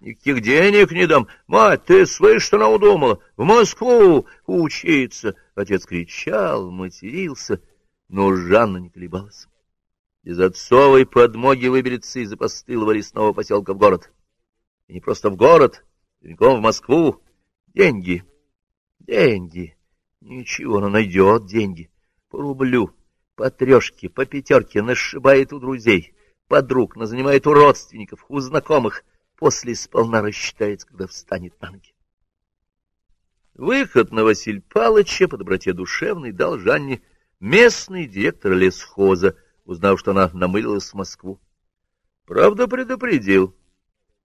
Никаких денег не дам. Мать, ты слышишь, что она удумала? В Москву учиться! Отец кричал, матерился, но Жанна не колебалась. Из отцовой подмоги выберется из опостылого лесного поселка в город. И не просто в город, прямиком в Москву. Деньги, деньги. Ничего, она найдет деньги. По рублю, по трешке, по пятерке нашибает у друзей, подруг, назанимает у родственников, у знакомых. После сполна рассчитается, когда встанет на ноги. Выход на Василь Палыча по доброте душевной дал Жанне местный директор лесхоза, узнав, что она намылилась в Москву. Правда, предупредил.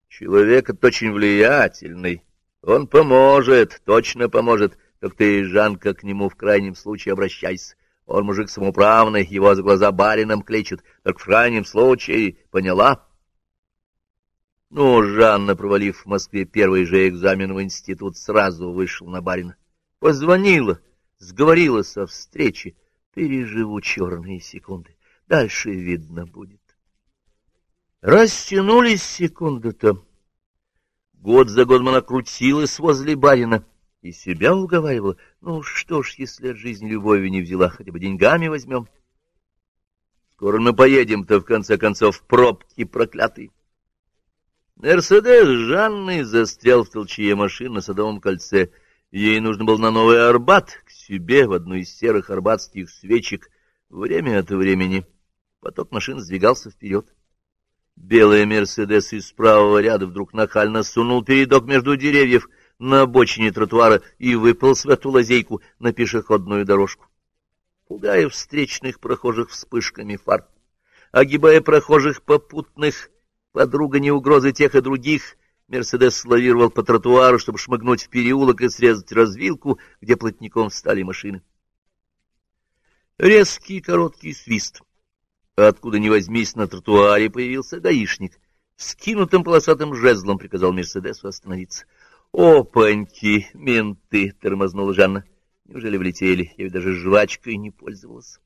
Человек этот очень влиятельный. Он поможет, точно поможет. Так ты, Жанка, к нему в крайнем случае обращайся. Он мужик самоуправный, его за глаза барином кличут. Так в крайнем случае, поняла? Ну, Жанна, провалив в Москве первый же экзамен в институт, сразу вышел на барина. Позвонила, сговорила со встречи. Переживу черные секунды. Дальше видно будет. Растянулись секунды-то. Год за годом она крутилась возле барина и себя уговаривала. Ну что ж, если от жизни любовью не взяла, хотя бы деньгами возьмем. Скоро мы поедем-то, в конце концов, пробки проклятые. Мерседес Жанны застрял в толчье машин на Садовом кольце. Ей нужно было на Новый Арбат, к себе, в одну из серых арбатских свечек. Время от времени поток машин сдвигался вперед. Белый Мерседес из правого ряда вдруг нахально сунул передок между деревьев на обочине тротуара и выполз в эту лазейку на пешеходную дорожку. Пугая встречных прохожих вспышками фар, огибая прохожих попутных, подруга не угрозы тех и других, Мерседес славировал по тротуару, чтобы шмыгнуть в переулок и срезать развилку, где плотником встали машины. Резкий короткий свист — Откуда ни возьмись, на тротуаре появился гаишник. скинутым полосатым жезлом приказал Мерседесу остановиться. «Опаньки, менты!» — тормознула Жанна. «Неужели влетели? Я ведь даже жвачкой не пользовалась».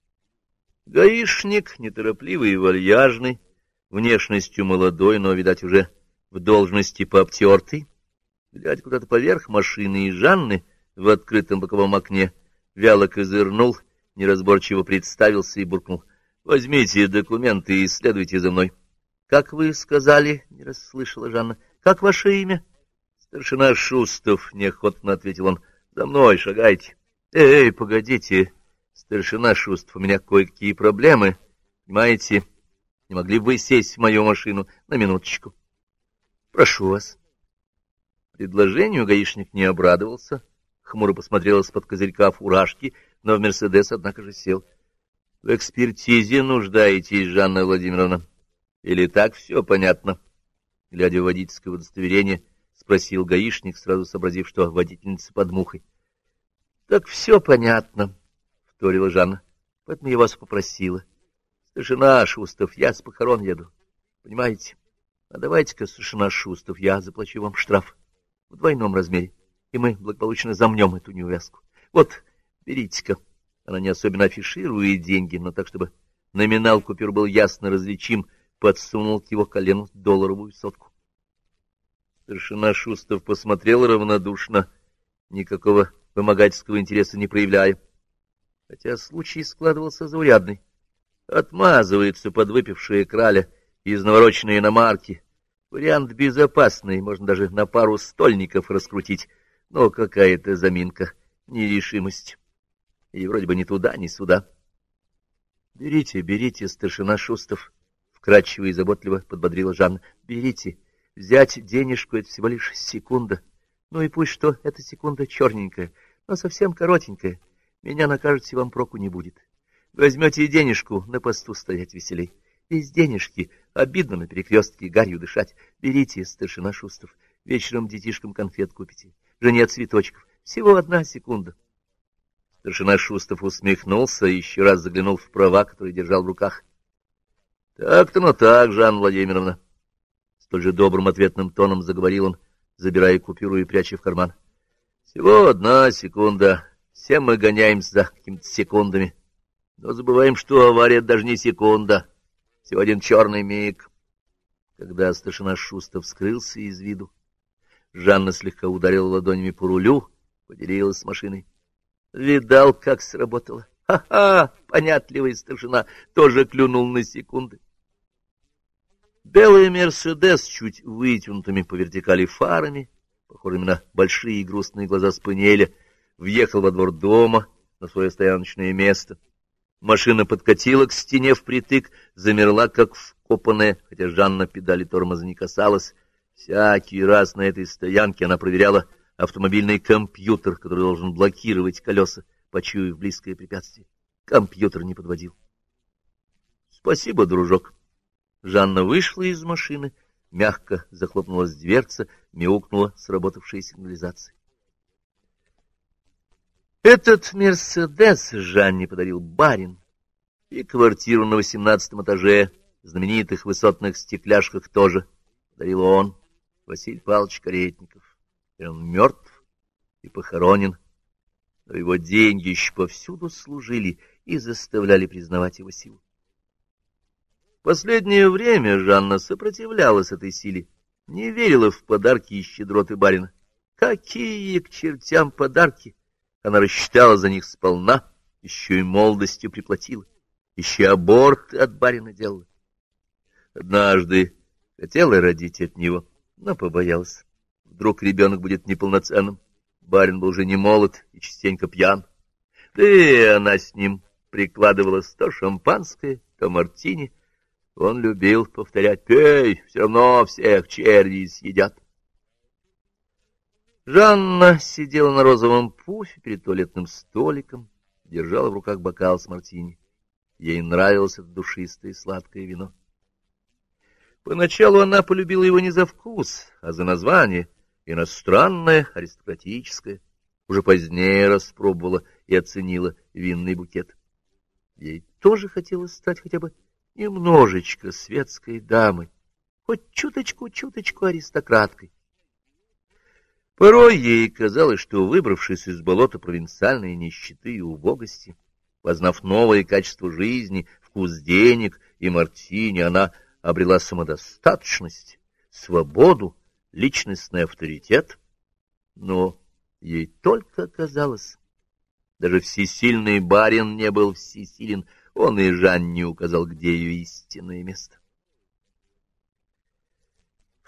Гаишник, неторопливый и вальяжный, внешностью молодой, но, видать, уже в должности пообтертый, глядя куда-то поверх машины и Жанны в открытом боковом окне, вяло козырнул, неразборчиво представился и буркнул. — Возьмите документы и следуйте за мной. — Как вы сказали, — не расслышала Жанна, — как ваше имя? — Старшина Шустов, — неохотно ответил он. — За мной шагайте. Эй, погодите, старшина Шустов, у меня кое-какие проблемы, понимаете? Не могли бы вы сесть в мою машину на минуточку? — Прошу вас. Предложению гаишник не обрадовался, хмуро посмотрел из-под козырька фуражки, но в «Мерседес», однако же, сел. — В экспертизе нуждаетесь, Жанна Владимировна? Или так все понятно? Глядя в водительское удостоверение, спросил гаишник, сразу сообразив, что водительница под мухой. — Так все понятно, — вторила Жанна. — Поэтому я вас попросила. Старшина Шустов, я с похорон еду. Понимаете? А давайте-ка, старшина Шустов, я заплачу вам штраф в двойном размере, и мы благополучно замнем эту неувязку. Вот, берите-ка. Она не особенно афиширует деньги, но так, чтобы номинал купюр был ясно различим, подсунул к его колену долларовую сотку. Старшина Шустов посмотрел равнодушно, никакого вымогательского интереса не проявляя. Хотя случай складывался заурядный. Отмазывается подвыпившая краля из навороченной иномарки. Вариант безопасный, можно даже на пару стольников раскрутить, но какая-то заминка, нерешимость. И вроде бы ни туда, ни сюда. — Берите, берите, старшина Шустов, — вкрадчиво и заботливо подбодрила Жанна. — Берите. Взять денежку — это всего лишь секунда. Ну и пусть что, эта секунда черненькая, но совсем коротенькая. Меня накажете, вам проку не будет. Возьмете денежку, на посту стоять веселей. Без денежки обидно на перекрестке гарью дышать. Берите, старшина Шустов, вечером детишкам конфет купите. Жене цветочков. Всего одна секунда. Старшина Шустов усмехнулся и еще раз заглянул в права, которые держал в руках. — Так-то, ну так, Жанна Владимировна. Столь же добрым ответным тоном заговорил он, забирая купюру и пряча в карман. — Всего одна секунда. Все мы гоняемся за какими-то секундами. — но забываем, что авария даже не секунда, всего один черный миг. Когда старшина Шустов скрылся из виду, Жанна слегка ударила ладонями по рулю, поделилась с машиной. Видал, как сработало. Ха-ха, понятливый старшина тоже клюнул на секунды. Белый «Мерседес» чуть вытянутыми по вертикали фарами, похожими на большие и грустные глаза спаниеля, въехал во двор дома на свое стояночное место — Машина подкатила к стене впритык, замерла, как вкопанная, хотя Жанна педали тормоза не касалась. Всякий раз на этой стоянке она проверяла автомобильный компьютер, который должен блокировать колеса, почуяв близкое препятствие. Компьютер не подводил. — Спасибо, дружок. Жанна вышла из машины, мягко захлопнулась дверца, мяукнула сработавшая сигнализация. Этот «Мерседес» Жанне подарил барин, и квартиру на восемнадцатом этаже, знаменитых высотных стекляшках тоже подарил он, Василий Павлович Каретников. И он мертв и похоронен, но его деньги еще повсюду служили и заставляли признавать его силу. Последнее время Жанна сопротивлялась этой силе, не верила в подарки и щедроты барина. Какие к чертям подарки! Она рассчитала за них сполна, еще и молодостью приплатила, еще аборт от барина делала. Однажды хотела родить от него, но побоялась. Вдруг ребенок будет неполноценным. Барин был уже не молод и частенько пьян. Да и она с ним прикладывала то шампанское, то мартини. Он любил повторять «Пей, все равно всех черви съедят». Жанна сидела на розовом пуфе перед туалетным столиком, держала в руках бокал с мартини. Ей нравилось это душистое и сладкое вино. Поначалу она полюбила его не за вкус, а за название, иностранное, аристократическое. Уже позднее распробовала и оценила винный букет. Ей тоже хотелось стать хотя бы немножечко светской дамой, хоть чуточку-чуточку аристократкой. Порой ей казалось, что, выбравшись из болота провинциальной нищеты и убогости, познав новые качества жизни, вкус денег и мартини, она обрела самодостаточность, свободу, личностный авторитет. Но ей только казалось, даже всесильный барин не был всесилен, он и Жанне указал, где ее истинное место.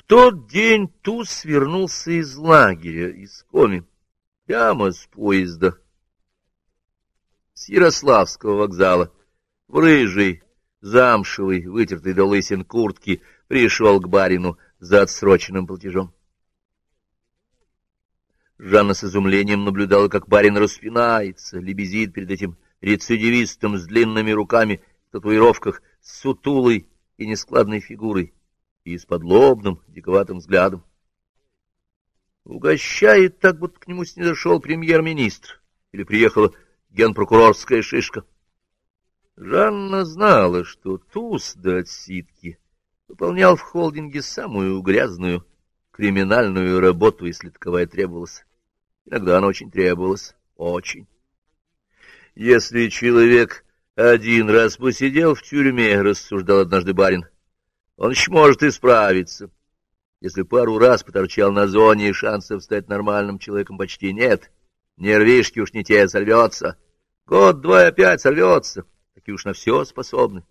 Тот день Туз вернулся из лагеря, из Коми, прямо с поезда, с Ярославского вокзала, в рыжий, замшевый, вытертый до лысин куртки, пришел к барину за отсроченным платежом. Жанна с изумлением наблюдала, как барин распинается, лебезит перед этим рецидивистом с длинными руками в татуировках, с сутулой и нескладной фигурой и с подлобным, диковатым взглядом. Угощает так, будто к нему снизошел премьер-министр или приехала генпрокурорская шишка. Жанна знала, что туз до отсидки выполнял в холдинге самую грязную криминальную работу, если таковая требовалась. Иногда она очень требовалась, очень. Если человек один раз посидел в тюрьме, рассуждал однажды барин, — он еще может исправиться. Если пару раз поторчал на зоне, шансов стать нормальным человеком почти нет. Нервишки уж не те, сорвется. Год-два опять сорвется. Такие уж на все способны.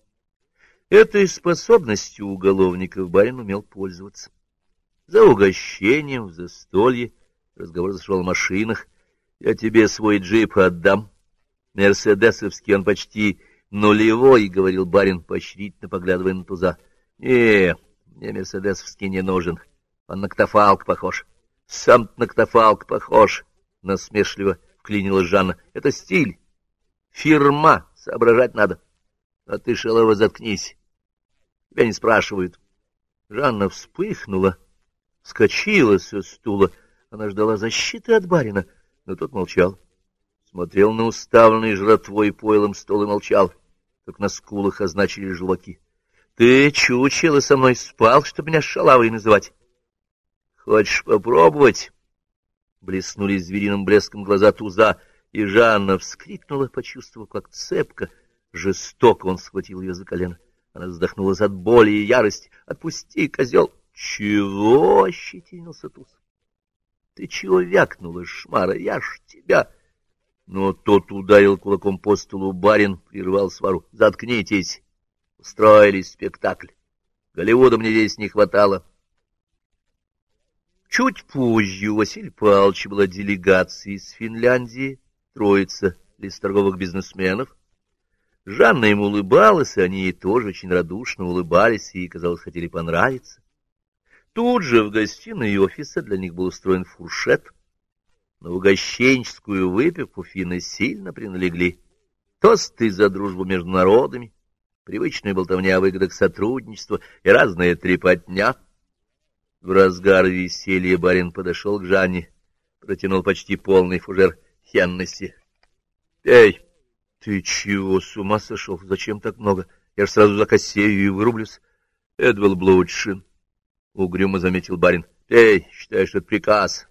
Этой способностью уголовников барин умел пользоваться. За угощением, в застолье, разговор зашел о машинах. Я тебе свой джип отдам. Мерседесовский он почти нулевой, — говорил барин, поощрительно поглядывая на туза. — Не, мне мерседесовский не нужен. Он на катафалк похож. — Сам на катафалк похож, — насмешливо вклинила Жанна. — Это стиль. Фирма. Соображать надо. А ты, шалова, заткнись. Тебя не спрашивают. Жанна вспыхнула, вскочила со стула. Она ждала защиты от барина, но тот молчал. Смотрел на уставленный жратвой пойлом стол и молчал, как на скулах означили желваки. Ты, чучело, со мной спал, чтобы меня шалавой называть. Хочешь попробовать? Блеснули звериным блеском глаза туза, и Жанна вскрикнула, почувствовав, как цепко, жестоко он схватил ее за колено. Она вздохнула от боли и ярости. «Отпусти, козел!» «Чего?» — ощетинился туз. «Ты чего вякнула, шмара? Я ж тебя...» Но тот ударил кулаком по столу барин, прервал свару. «Заткнитесь!» Устроили спектакль. Голливуда мне здесь не хватало. Чуть позже у Василия Павловича была делегация из Финляндии, троица торговых бизнесменов. Жанна ему улыбалась, и они ей тоже очень радушно улыбались и, казалось, хотели понравиться. Тут же в гостиной офиса для них был устроен фуршет. На угощенческую выпивку финны сильно приналегли. Тосты за дружбу между народами, привычная болтовня о выгодах сотрудничества и разная трепотня. В разгар веселья барин подошел к Жанне, протянул почти полный фужер Хеннесси. — Эй, ты чего, с ума сошел? Зачем так много? Я ж сразу закосею и вырублюсь. — Это был бы лучше, — угрюмо заметил барин. — Эй, считаешь, это приказ?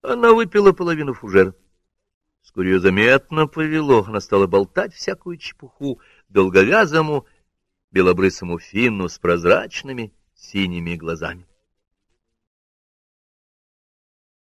Она выпила половину фужера. Вскоре ее заметно повело, она стала болтать всякую чепуху, долговязому белобрысому финну с прозрачными синими глазами.